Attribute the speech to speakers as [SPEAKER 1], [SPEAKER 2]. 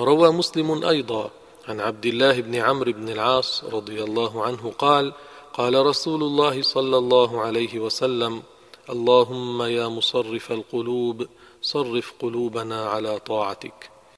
[SPEAKER 1] وروى مسلم أيضا عن عبد الله بن عمرو بن العاص رضي الله عنه قال قال رسول الله صلى الله عليه وسلم اللهم يا مصرف القلوب صرف قلوبنا على طاعتك.